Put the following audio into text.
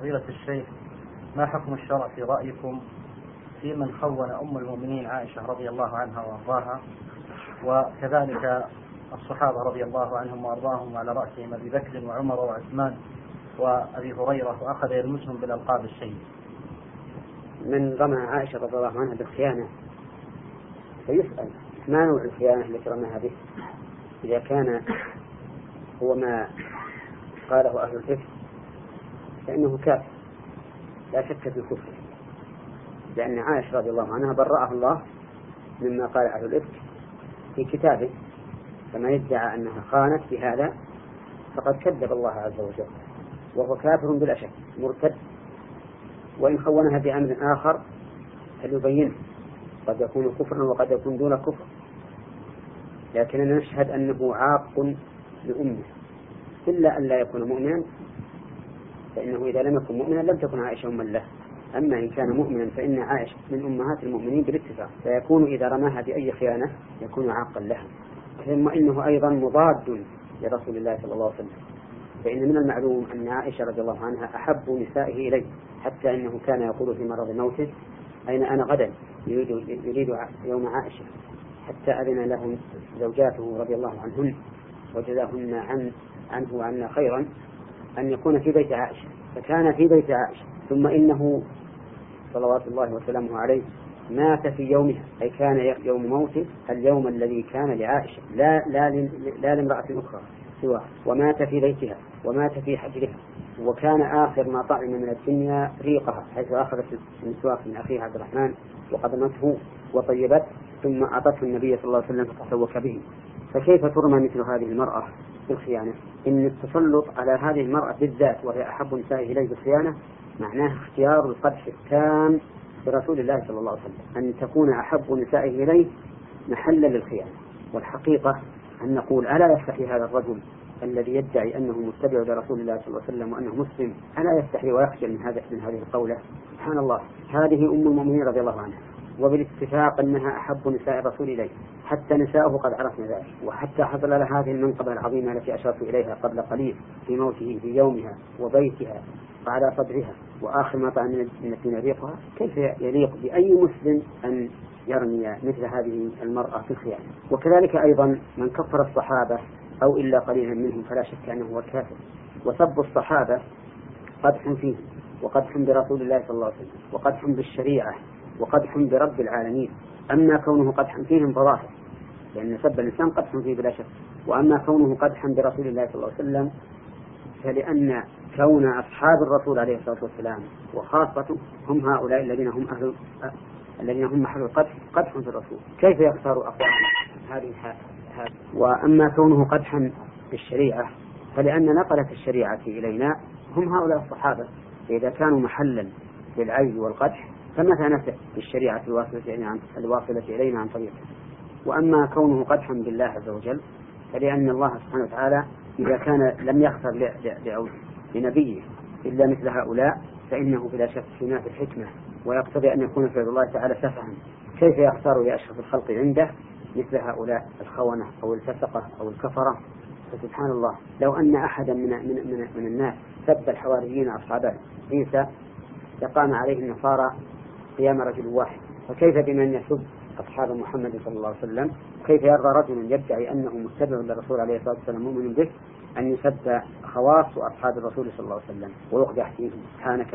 فضيلة الشيخ ما حكم الشرع في رأيكم في من خون أم المؤمنين عائشة رضي الله عنها وأرضاها؟ وكذلك الصحابة رضي الله عنهم وأرضاهم على رأسهم أبي بكر وعمر وعثمان وأبي هريرة وأخذ يلمسهم بالألقاب السيئة من رمى عائشة رضي الله عنها بالخيانة. فيسأل ما نوع الخيانة التي رماها به؟ إذا كان هو ما قاله أهل الفقه فإنه كافر. لا شك في كفره لأن عائشة رضي الله عنها برأه الله مما قال أهل الإفك في كتابه فما يدعى أنها خانت بهذا فقد كذب الله عز وجل وهو كافر بلا شك مرتد. وإن خونها بأمر آخر فليبينه قد يكون كفرا وقد يكون دون كفر. لكننا نشهد أنه عاق لأمه إلا أن لا يكون مؤمنا فإنه إذا لم يكن مؤمنا لم تكن عائشة أما له. أما إن كان مؤمنا فإن عائشة من أمهات المؤمنين بالاتفاق. فيكون إذا رماها بأي خيانة يكون عاقا لها. ثم إنه أيضا مضاد لرسول الله صلى الله عليه وسلم. فإن من المعلوم أن عائشة رضي الله عنها أحب نسائه إليه حتى أنه كان يقول في مرض موته أين أنا غدا؟ يريد, يريد يوم عائشة. حتى أذن لهم زوجاته رضي الله عنهن وجزاهن عن عنه وعنا خيرا. أن يكون في بيت عائشة فكان في بيت عائشة ثم إنه صلوات الله وسلامه عليه مات في يومها أي كان يوم موته اليوم الذي كان لعائشة لا لا لا لامرأة أخرى سواه ومات في بيتها ومات في حجرها وكان آخر ما طعم من الدنيا ريقها حيث أخذت من سواك من أخيها عبد الرحمن وقدمته وطيبته ثم أعطته النبي صلى الله عليه وسلم فتسوك به. فكيف ترمى مثل هذه المرأة؟ بالخيانة؟ إن التسلط على هذه المرأة بالذات وهي أحب نسائه إليه بالخيانة معناه اختيار القدح التام برسول الله صلى الله عليه وسلم. أن تكون أحب نسائه إليه محلا للخيانة. والحقيقة أن نقول ألا يستحي هذا الرجل الذي يدعي أنه متبع لرسول الله صلى الله عليه وسلم وأنه مسلم ألا يستحي ويخجل من هذا من هذه القولة؟ سبحان الله. هذه أم المؤمنين رضي الله عنها. وبالاتفاق أنها أحب نساء الرسول إليه. حتى نساؤه قد عرفنا ذلك. وحتى حصل لها هذه المنقبة العظيمة التي أشرت إليها قبل قليل في موته في يومها وبيتها وعلى صدرها. وآخر ما طعن من الدين ريقها كيف يليق بأي مسلم أن يرمي مثل هذه المرأة في الخيانة وكذلك أيضا من كفر الصحابة أو إلا قليلا منهم فلا شك أنه هو الكافر. وسب الصحابة قدح فيه وقدح برسول الله صلى الله عليه وسلم وقدح بالشريعة وقدح برب العالمين. أما كونه قدحا فيهم فظاهر. لأن سب الإنسان قدح فيه بلا شك. وأما كونه قدحا برسول الله صلى الله عليه وسلم فلأن كون أصحاب الرسول عليه الصلاة والسلام وخاصته هم هؤلاء الذين هم أهل الذين هم محل القدح قدح في الرسول. كيف يختار أقوام هذه الحال وأما كونه قدحا بالشريعة فلأن نقلة الشريعة إلينا هم هؤلاء الصحابة. فإذا كانوا محلا للعيب والقدح فمتى نثق بالشريعة الواصلة إلينا عن طريقه وأما كونه قدحا بالله عز وجل فلأن الله سبحانه وتعالى إذا كان لم يختر لنبيه إلا مثل هؤلاء فإنه بلا شك في في الحكمة ويقتضي أن يكون فعل الله تعالى سفها كيف يختار لأشرف الخلق عنده؟ مثل هؤلاء الخونة أو الفسقة أو الكفرة. فسبحان الله لو أن أحدا من من من, من الناس سب الحواريين أصحاب عيسى لقام عليه النصارى قيام رجل واحد فكيف بمن يسب؟ أصحاب محمد صلى الله عليه وسلم كيف يرضى رجل يدعي أنه متبع للرسول عليه الصلاة والسلام مؤمن به أن يسب خواص وأصحاب الرسول صلى الله عليه وسلم؟ ويقدح فيهم سبحانك